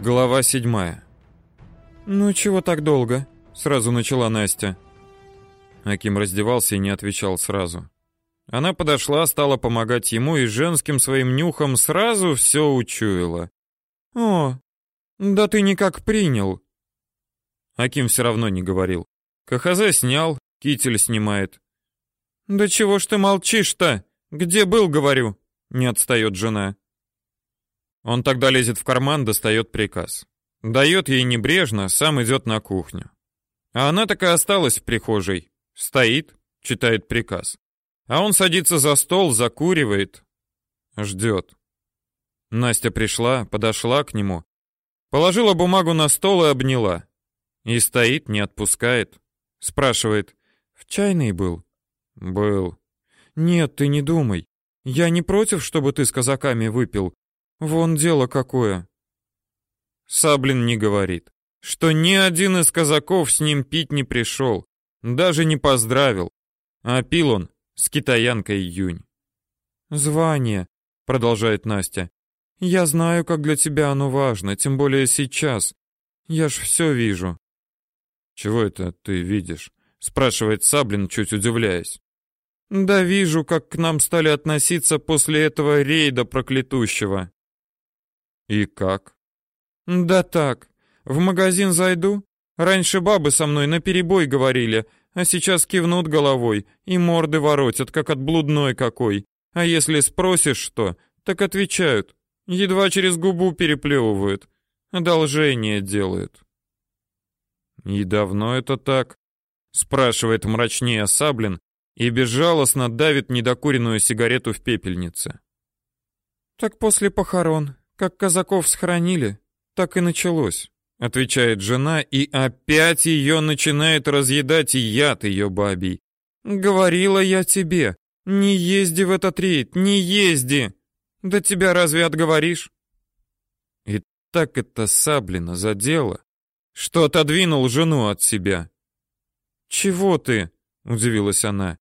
Глава седьмая. «Ну чего так долго?» — сразу начала Настя. Аким раздевался и не отвечал сразу. Она подошла, стала помогать ему и женским своим нюхом сразу все учуяла. «О, да ты никак принял». Аким все равно не говорил. КХЗ снял, китель снимает. «Да чего ж ты молчишь-то? Где был, говорю?» Не отстает жена. Он тогда лезет в карман, достает приказ. Дает ей небрежно, сам идет на кухню. А она так и осталась в прихожей. Стоит, читает приказ. А он садится за стол, закуривает, ждет. Настя пришла, подошла к нему, положила бумагу на стол и обняла. И стоит, не отпускает. Спрашивает, «В чайный был?» «Был». «Нет, ты не думай. Я не против, чтобы ты с казаками выпил. Вон дело какое. Саблин не говорит, что ни один из казаков с ним пить не пришел, даже не поздравил. А пил он с китаянкой Юнь. Звание, продолжает Настя. Я знаю, как для тебя оно важно, тем более сейчас. Я ж все вижу. Чего это ты видишь? спрашивает Саблин, чуть удивляясь. Да вижу, как к нам стали относиться после этого рейда проклятущего. И как? Да так. В магазин зайду. Раньше бабы со мной на перебой говорили, а сейчас кивнут головой и морды воротят, как от блудной какой. А если спросишь что, так отвечают. Едва через губу переплевывают. Одолжение делают. И давно это так? спрашивает мрачнее Саблин и безжалостно давит недокуренную сигарету в пепельнице. Так после похорон, как казаков схоронили, так и началось, отвечает жена, и опять ее начинает разъедать яд ее бабий. Говорила я тебе, не езди в этот рейд, не езди. Да тебя разве отговоришь? И так это Саблина задело, что отодвинул жену от себя. Чего ты? удивилась она.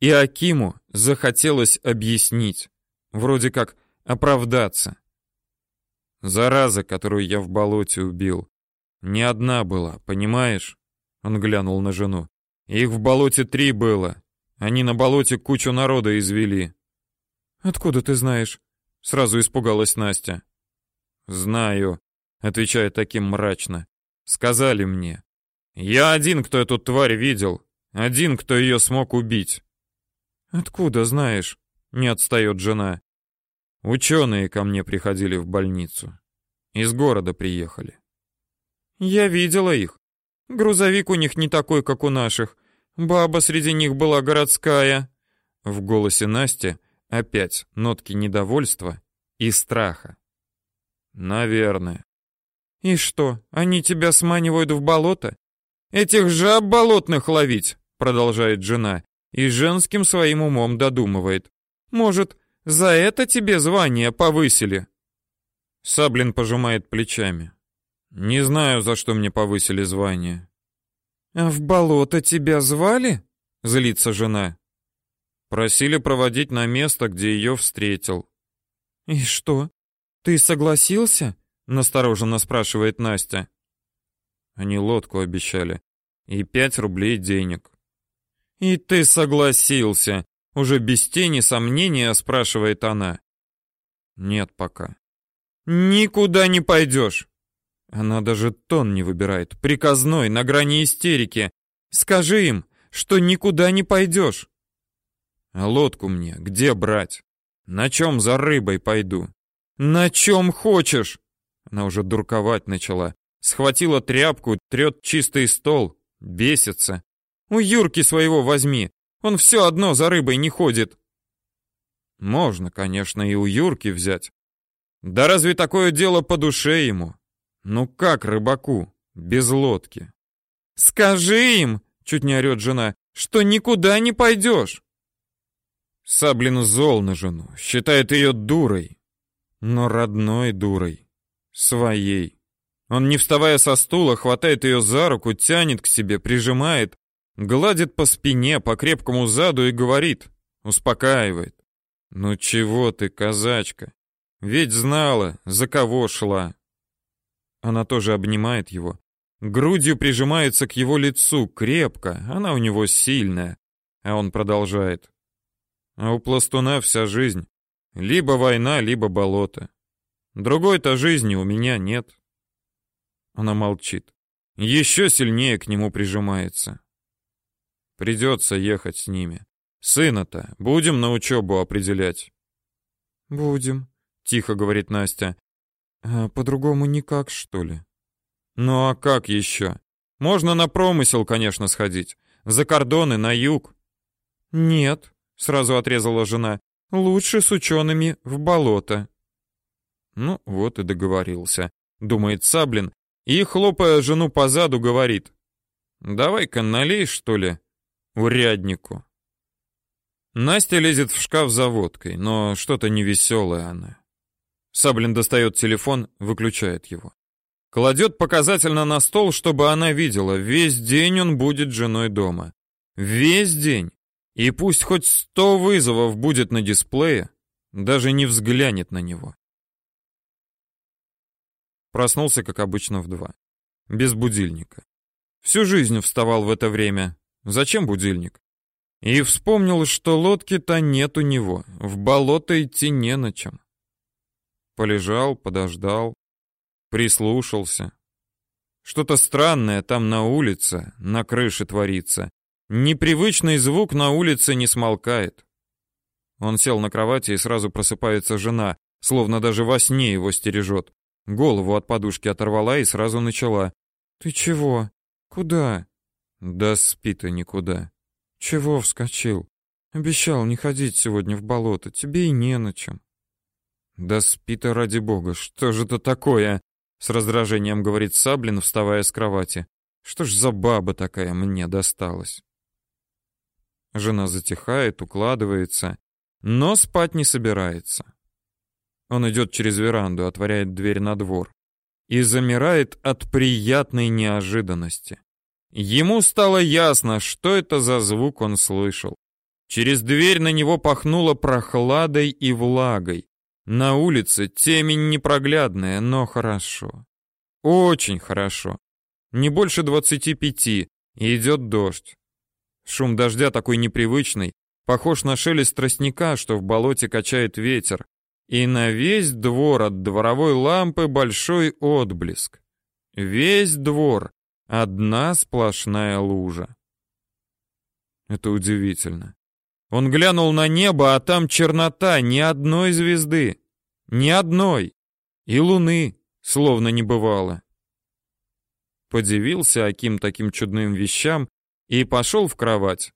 И Акиму захотелось объяснить, вроде как оправдаться. Зараза, которую я в болоте убил, не одна была, понимаешь? Он глянул на жену. Их в болоте три было. Они на болоте кучу народа извели. Откуда ты знаешь? Сразу испугалась Настя. Знаю, отвечает таким мрачно. Сказали мне. Я один, кто эту тварь видел, один, кто ее смог убить. Откуда знаешь? Не отстает жена. Ученые ко мне приходили в больницу. Из города приехали. Я видела их. Грузовик у них не такой, как у наших. Баба среди них была городская. В голосе Насти опять нотки недовольства и страха. Наверное. И что, они тебя сманивают в болото? Этих жаб болотных ловить, продолжает жена, и женским своим умом додумывает. Может, за это тебе звание повысили. Саблин пожимает плечами. Не знаю, за что мне повысили звание. А в болото тебя звали? злится жена. Просили проводить на место, где ее встретил. И что? Ты согласился? настороженно спрашивает Настя. Они лодку обещали и пять рублей денег. И ты согласился, уже без тени сомнения спрашивает она. Нет пока. Никуда не пойдешь. Она даже тон не выбирает, приказной, на грани истерики. Скажи им, что никуда не пойдешь. А лодку мне где брать? На чем за рыбой пойду? На чем хочешь? Она уже дурковать начала. Схватила тряпку, трет чистый стол, бесится. У Юрки своего возьми. Он все одно за рыбой не ходит. Можно, конечно, и у Юрки взять. Да разве такое дело по душе ему? Ну как рыбаку без лодки? Скажи им, чуть не орет жена, что никуда не пойдешь. Саблин зол на жену, считает ее дурой, но родной дурой, своей. Он, не вставая со стула, хватает ее за руку, тянет к себе, прижимает, Гладит по спине, по крепкому заду и говорит, успокаивает. «Ну чего ты, казачка? Ведь знала, за кого шла». Она тоже обнимает его, грудью прижимается к его лицу крепко, она у него сильная, а он продолжает. А у пластуна вся жизнь либо война, либо болото. Другой-то жизни у меня нет. Она молчит. Еще сильнее к нему прижимается. Придется ехать с ними. Сына-то будем на учебу определять. Будем, тихо говорит Настя. А по-другому никак, что ли? Ну а как еще? Можно на промысел, конечно, сходить. За кордоны, на юг. Нет, сразу отрезала жена. Лучше с учеными в болото. Ну, вот и договорился, думает Саблин, и, хлопая жену по заду, говорит. Давай-ка налей, что ли, уряднику. Настя лезет в шкаф за водкой, но что-то невеселое она. Саблин достает телефон, выключает его. Кладет показательно на стол, чтобы она видела. Весь день он будет женой дома. Весь день. И пусть хоть сто вызовов будет на дисплее, даже не взглянет на него. Проснулся, как обычно, в два. Без будильника. Всю жизнь вставал в это время. Зачем будильник? И вспомнил, что лодки-то нет у него. В болото идти не на чем. Полежал, подождал, прислушался. Что-то странное там на улице, на крыше творится. Непривычный звук на улице не смолкает. Он сел на кровати и сразу просыпается жена, словно даже во сне его стережет. Голову от подушки оторвала и сразу начала. «Ты чего? Куда?» «Да спи-то никуда». «Чего вскочил? Обещал не ходить сегодня в болото, тебе и не на чем». «Да спи-то ради бога, что же это такое?» С раздражением говорит Саблин, вставая с кровати. «Что ж за баба такая мне досталась?» Жена затихает, укладывается, но спать не собирается. Он идет через веранду, отворяет дверь на двор и замирает от приятной неожиданности. Ему стало ясно, что это за звук он слышал. Через дверь на него пахнуло прохладой и влагой. На улице темень непроглядная, но хорошо. Очень хорошо. Не больше двадцати пяти, и идет дождь. Шум дождя такой непривычный, похож на шелест тростника, что в болоте качает ветер, и на весь двор от дворовой лампы большой отблеск. Весь двор одна сплошная лужа. Это удивительно. Он глянул на небо, а там чернота, ни одной звезды, ни одной, и луны словно не бывало. Подивился Аким таким чудным вещам и пошел в кровать.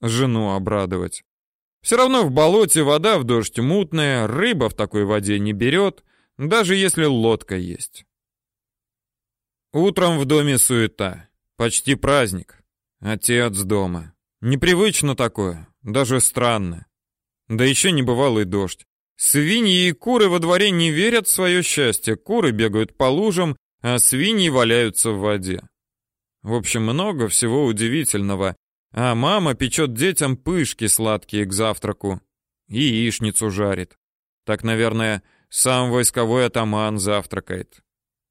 Жену обрадовать. Все равно в болоте вода в дождь мутная, рыба в такой воде не берет, даже если лодка есть. Утром в доме суета. Почти праздник. Отец дома. Непривычно такое, даже странно. Да еще небывалый дождь. Свиньи и куры во дворе не верят в свое счастье. Куры бегают по лужам, а свиньи валяются в воде. В общем, много всего удивительного. А мама печет детям пышки сладкие к завтраку. И яичницу жарит. Так, наверное, сам войсковой атаман завтракает.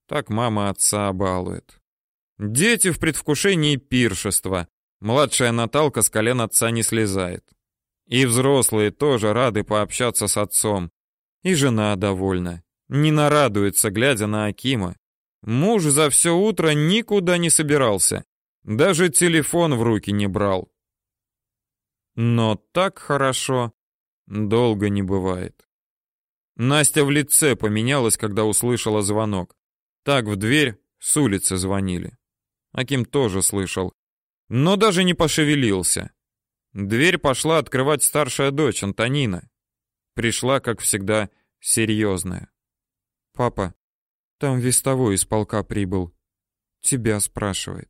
Так мама отца балует. Дети в предвкушении пиршества. Младшая Наталка с колен отца не слезает. И взрослые тоже рады пообщаться с отцом. И жена довольна. Не нарадуется, глядя на Акима, Муж за все утро никуда не собирался, даже телефон в руки не брал. Но так хорошо долго не бывает. Настя в лице поменялась, когда услышала звонок. Так в дверь с улицы звонили. Аким тоже слышал, но даже не пошевелился. Дверь пошла открывать старшая дочь Антонина. Пришла, как всегда, серьезная. Папа, там вестовой из полка прибыл. Тебя спрашивает.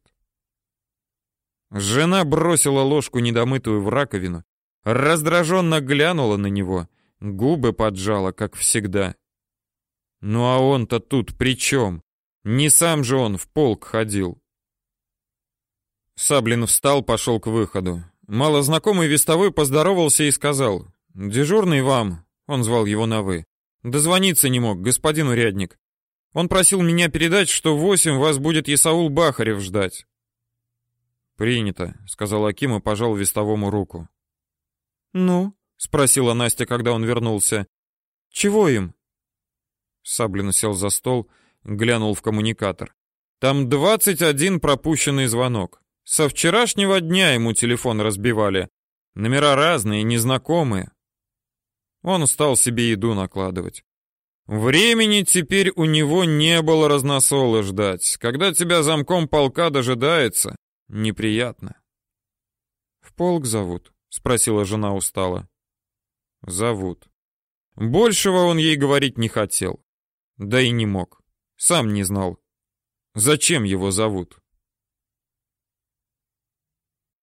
Жена бросила ложку недомытую в раковину, раздраженно глянула на него, губы поджала, как всегда. Ну а он-то тут при чем? Не сам же он в полк ходил. Саблин встал, пошел к выходу. Малознакомый вестовой поздоровался и сказал: "Дежурный вам", он звал его на вы. "Дозвониться не мог, господин урядник. Он просил меня передать, что в восемь вас будет Исаул Бахарев ждать. Принято, сказал Аким и пожал вестовому руку. Ну, спросила Настя, когда он вернулся. Чего им? Саблин сел за стол, глянул в коммуникатор. Там двадцать один пропущенный звонок. Со вчерашнего дня ему телефон разбивали. Номера разные, незнакомые. Он стал себе еду накладывать. Времени теперь у него не было разносолы ждать. Когда тебя замком полка дожидается, неприятно. В полк зовут, спросила жена устало. Зовут. Большего он ей говорить не хотел. Да и не мог. Сам не знал, зачем его зовут.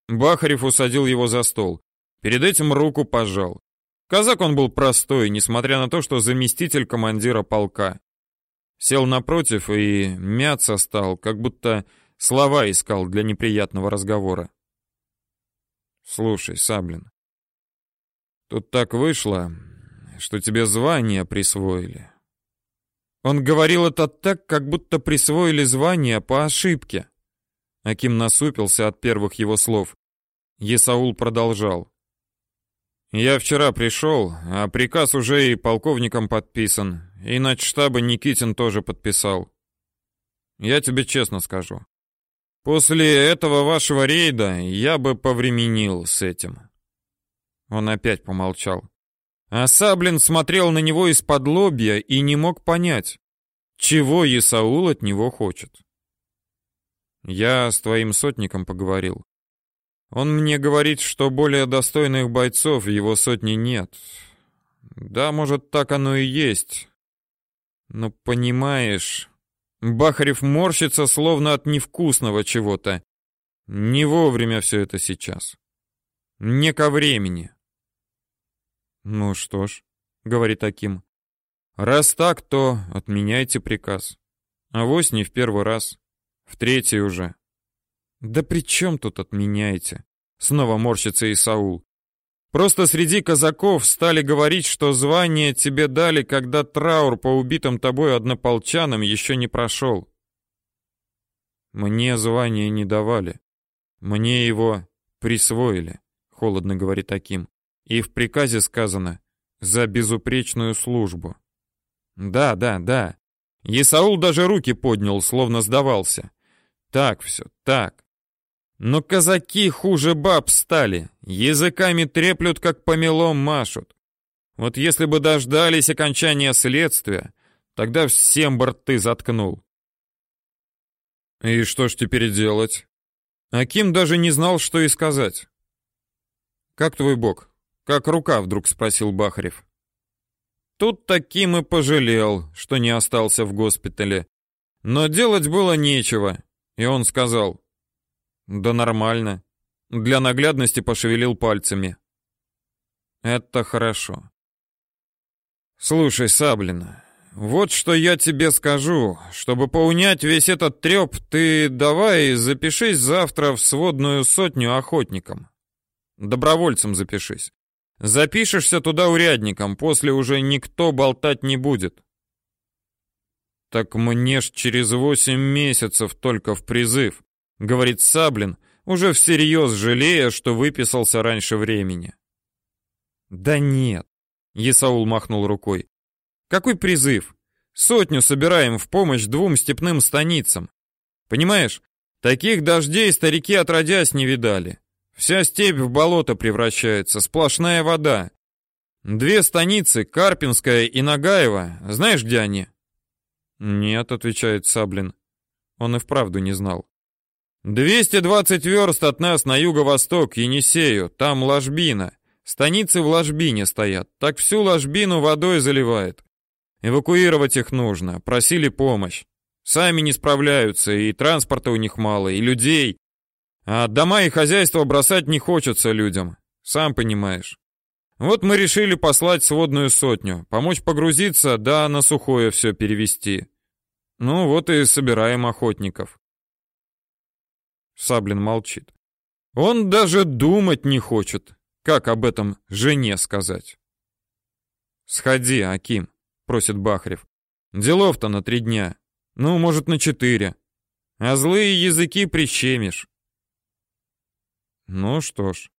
Бахарев усадил его за стол. Перед этим руку пожал. Казак он был простой, несмотря на то, что заместитель командира полка. Сел напротив и мяться стал, как будто слова искал для неприятного разговора. Слушай, Саблин, тут так вышло, что тебе звание присвоили. Он говорил это так, как будто присвоили звание по ошибке. Аким насупился от первых его слов. Есаул продолжал. Я вчера пришел, а приказ уже и полковником подписан, и штаба Никитин тоже подписал. Я тебе честно скажу. После этого вашего рейда я бы повременил с этим. Он опять помолчал. А Саблин смотрел на него из-под лобья и не мог понять, чего Исаул от него хочет. Я с твоим сотником поговорил. Он мне говорит, что более достойных бойцов его сотне нет. Да, может, так оно и есть. Но понимаешь, Бахарев морщится словно от невкусного чего-то. Не вовремя все это сейчас. Не ко времени. Ну что ж, говорит Аким. Раз так, то отменяйте приказ. А вось не в первый раз, в третий уже. Да при чем тут отменяете? Снова морщится Исаул. Просто среди казаков стали говорить, что звание тебе дали, когда траур по убитым тобой однополчанам еще не прошел. Мне звание не давали. Мне его присвоили, холодно говорит Аким. И в приказе сказано за безупречную службу. Да, да, да. Исаул даже руки поднял, словно сдавался. Так все, так. Но казаки хуже баб стали, языками треплют, как помелом машут. Вот если бы дождались окончания следствия, тогда всем борты заткнул. И что ж теперь делать? Аким даже не знал, что и сказать. Как твой бог? Как рука, вдруг спросил Бахарев. Тут таким и пожалел, что не остался в госпитале. Но делать было нечего, и он сказал: да нормально. Для наглядности пошевелил пальцами. Это хорошо. Слушай, Саблина, вот что я тебе скажу. Чтобы поунять весь этот треп, ты давай запишись завтра в сводную сотню охотникам. Добровольцем запишись. Запишешься туда урядником, после уже никто болтать не будет. Так мне ж через восемь месяцев только в призыв говорит Саблин, уже всерьез жалея, что выписался раньше времени. Да нет, Исаул махнул рукой. Какой призыв? Сотню собираем в помощь двум степным станицам. Понимаешь, таких дождей старики отродясь не видали. Вся степь в болото превращается, сплошная вода. Две станицы, Карпинская и Нагаева, знаешь, где они? Нет, отвечает Саблин. Он и вправду не знал. 220 верст от нас на юго-восток, Енисею, там ложбина. Станицы в ложбине стоят, так всю ложбину водой заливает. Эвакуировать их нужно, просили помощь. Сами не справляются, и транспорта у них мало, и людей. А дома и хозяйство бросать не хочется людям, сам понимаешь. Вот мы решили послать сводную сотню, помочь погрузиться, да на сухое все перевести. Ну вот и собираем охотников. Саблин молчит. Он даже думать не хочет, как об этом жене сказать. Сходи, Аким, просит Бахрев. Делов-то на три дня. Ну, может, на четыре. А злые языки прищемишь. Ну что ж,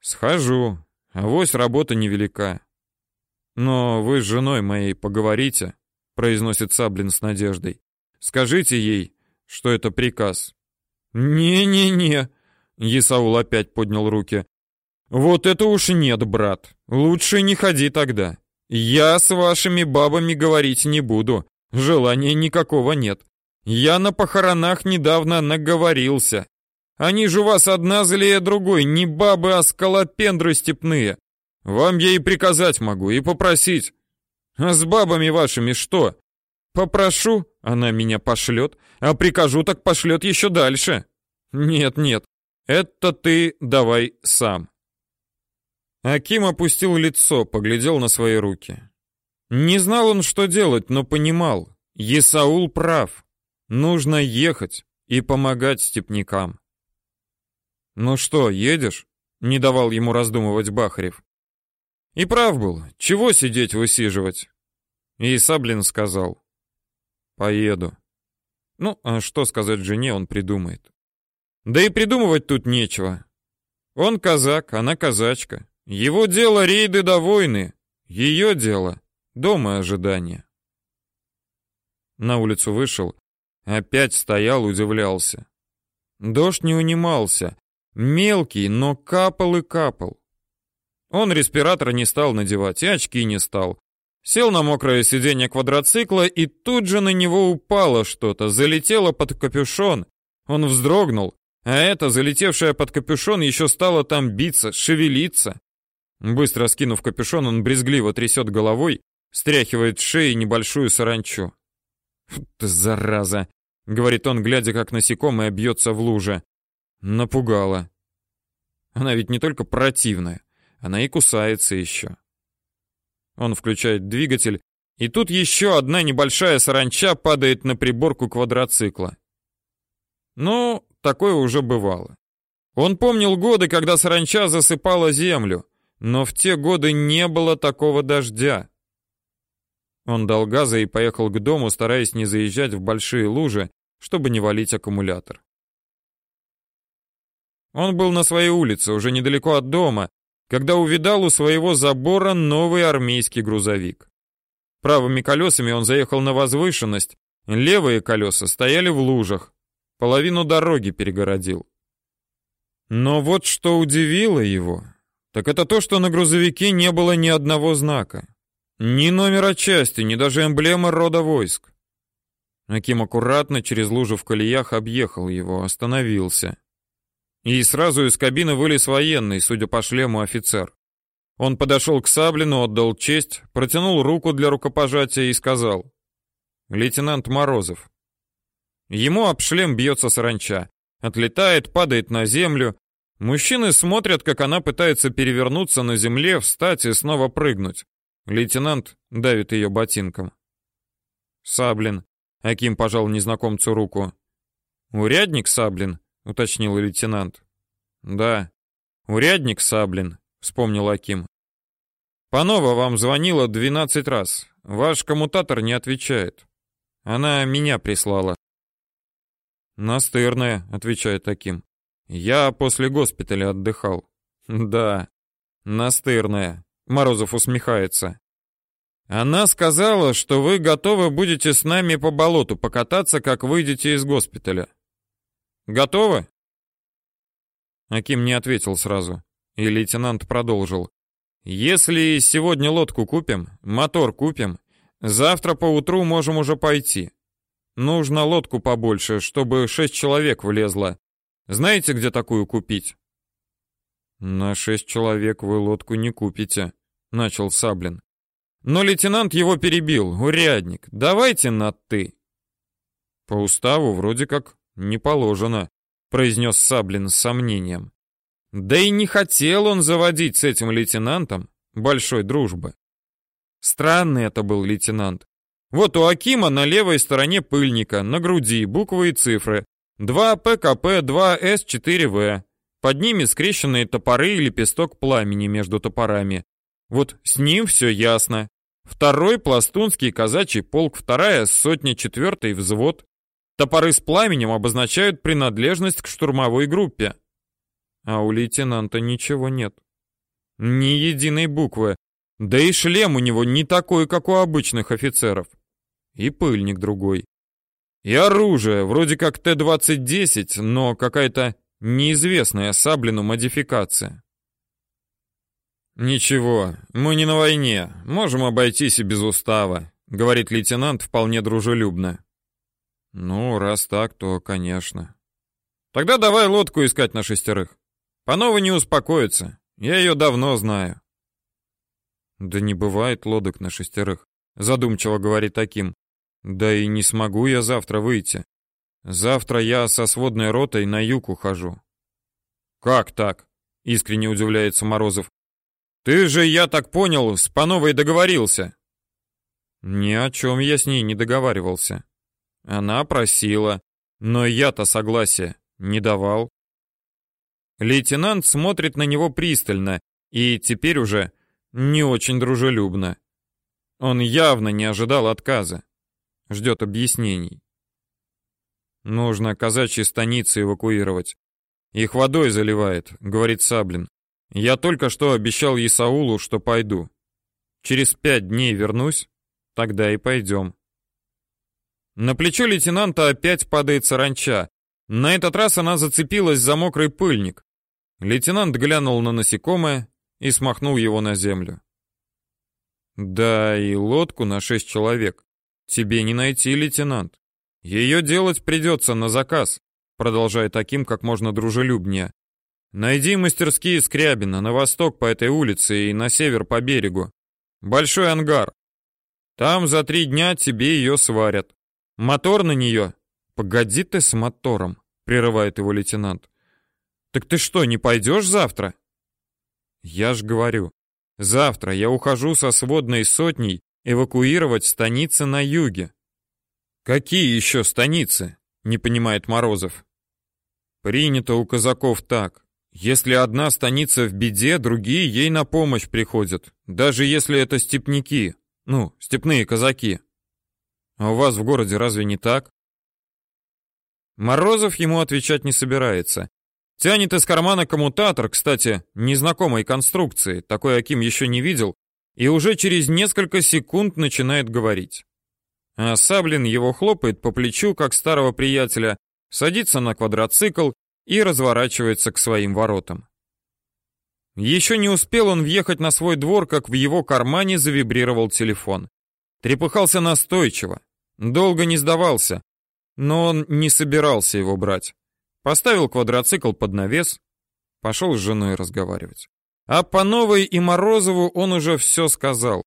схожу. Авось работа невелика. Но вы с женой моей поговорите, произносит Саблин с надеждой. Скажите ей, что это приказ. Не-не-не, Исаул опять поднял руки. Вот это уж нет, брат. Лучше не ходи тогда. Я с вашими бабами говорить не буду. Желания никакого нет. Я на похоронах недавно наговорился. Они же вас одна злее другой, не бабы, а скалопендры степные. Вам я и приказать могу, и попросить. А с бабами вашими что? Попрошу, она меня пошлет, а прикажу, так пошлет еще дальше. Нет, нет, это ты давай сам. Аким опустил лицо, поглядел на свои руки. Не знал он, что делать, но понимал. Есаул прав. Нужно ехать и помогать степнякам. Ну что, едешь? Не давал ему раздумывать Бахарев. И прав был. Чего сидеть высиживать? И Саблин сказал: "Поеду". Ну, а что сказать жене, он придумает. Да и придумывать тут нечего. Он казак, она казачка. Его дело рейды до войны, ее дело дома ожидания. На улицу вышел, Опять стоял, удивлялся. Дождь не унимался. Мелкий, но капал и капал. Он респиратор не стал надевать и очки не стал. Сел на мокрое сиденье квадроцикла, и тут же на него упало что-то, залетело под капюшон. Он вздрогнул, а это, залетевшее под капюшон, еще стало там биться, шевелиться. Быстро скинув капюшон, он брезгливо трясет головой, стряхивает с шеи небольшую саранчу. «Ты зараза!» говорит он, глядя, как насекомое бьется в луже. Напугала. Она ведь не только противная, она и кусается еще. Он включает двигатель, и тут еще одна небольшая саранча падает на приборку квадроцикла. Ну, такое уже бывало. Он помнил годы, когда саранча засыпала землю, но в те годы не было такого дождя. Он дал газа и поехал к дому, стараясь не заезжать в большие лужи, чтобы не валить аккумулятор. Он был на своей улице, уже недалеко от дома, когда увидал у своего забора новый армейский грузовик. Правыми колесами он заехал на возвышенность, левые колеса стояли в лужах, половину дороги перегородил. Но вот что удивило его, так это то, что на грузовике не было ни одного знака. Ни номера части, ни даже эмблемы рода войск. Аким аккуратно через лужу в колеях объехал его, остановился. И сразу из кабины вылез военный, судя по шлему, офицер. Он подошел к Саблину, отдал честь, протянул руку для рукопожатия и сказал: "Лейтенант Морозов". Ему об шлем бьется саранча, отлетает, падает на землю. Мужчины смотрят, как она пытается перевернуться на земле, встать и снова прыгнуть. Лейтенант давит ее ботинком. Саблин Аким пожал незнакомцу руку. Урядник Саблин, уточнил лейтенант. Да. Урядник Саблин, вспомнил Аким. Панова вам звонила двенадцать раз. Ваш коммутатор не отвечает. Она меня прислала. Настырная, отвечает Аким. Я после госпиталя отдыхал. Да. Настырная. Морозов усмехается. Она сказала, что вы готовы будете с нами по болоту покататься, как выйдете из госпиталя. Готовы? Аким не ответил сразу, и лейтенант продолжил. Если сегодня лодку купим, мотор купим, завтра по утру можем уже пойти. Нужно лодку побольше, чтобы шесть человек влезло. Знаете, где такую купить? На шесть человек вы лодку не купите, начал Саблин. Но лейтенант его перебил. Урядник, давайте на ты. По уставу вроде как не положено, произнес Саблин с сомнением. Да и не хотел он заводить с этим лейтенантом большой дружбы. Странный это был лейтенант. Вот у Акима на левой стороне пыльника, на груди буквы и цифры. 2 ПКП, 2 С4В. Под ними скрещенные топоры и лепесток пламени между топорами. Вот с ним все ясно. второй пластунский казачий полк, вторая сотня, четвертый взвод. Топоры с пламенем обозначают принадлежность к штурмовой группе. А у лейтенанта ничего нет. Ни единой буквы. Да и шлем у него не такой, как у обычных офицеров. И пыльник другой. И оружие, вроде как Т-2010, но какая-то неизвестная Саблину модификация. «Ничего, мы не на войне, можем обойтись и без устава», — говорит лейтенант вполне дружелюбно. «Ну, раз так, то, конечно». «Тогда давай лодку искать на шестерых. Панова не успокоится, я ее давно знаю». «Да не бывает лодок на шестерых», — задумчиво говорит таким. «Да и не смогу я завтра выйти. Завтра я со сводной ротой на юг ухожу». «Как так?» — искренне удивляется Морозов. Ты же, я так понял, с Пановой договорился. Ни о чем я с ней не договаривался. Она просила, но я-то согласия не давал. Лейтенант смотрит на него пристально и теперь уже не очень дружелюбно. Он явно не ожидал отказа. Ждет объяснений. Нужно казачьи станицы эвакуировать. Их водой заливает, говорит Саблин. Я только что обещал Исаулу, что пойду. Через пять дней вернусь, тогда и пойдем. На плечо лейтенанта опять падает саранча. На этот раз она зацепилась за мокрый пыльник. Лейтенант глянул на насекомое и смахнул его на землю. Да, и лодку на шесть человек. Тебе не найти, лейтенант. Ее делать придется на заказ, продолжая таким как можно дружелюбнее. Найди мастерские Скрябина на восток по этой улице и на север по берегу. Большой ангар. Там за три дня тебе ее сварят. Мотор на нее. Погоди ты с мотором, прерывает его лейтенант. Так ты что, не пойдешь завтра? Я ж говорю, завтра я ухожу со сводной сотней эвакуировать станицы на юге. Какие еще станицы? Не понимает Морозов. Принято у казаков так. Если одна станица в беде, другие ей на помощь приходят, даже если это степняки, ну, степные казаки. А у вас в городе разве не так? Морозов ему отвечать не собирается. Тянет из кармана коммутатор, кстати, незнакомой конструкции, такой Аким еще не видел, и уже через несколько секунд начинает говорить. А Саблин его хлопает по плечу, как старого приятеля, садится на квадроцикл и разворачивается к своим воротам. Еще не успел он въехать на свой двор, как в его кармане завибрировал телефон. Трепыхался настойчиво, долго не сдавался, но он не собирался его брать. Поставил квадроцикл под навес, пошел с женой разговаривать. А по Новой и Морозову он уже все сказал,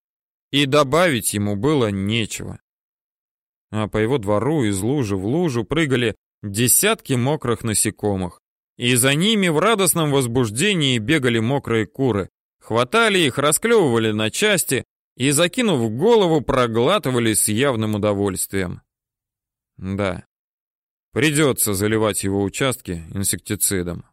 и добавить ему было нечего. А по его двору из лужи в лужу прыгали десятки мокрых насекомых. И за ними в радостном возбуждении бегали мокрые куры, хватали их, расклевывали на части и, закинув голову, проглатывали с явным удовольствием. Да, придется заливать его участки инсектицидом.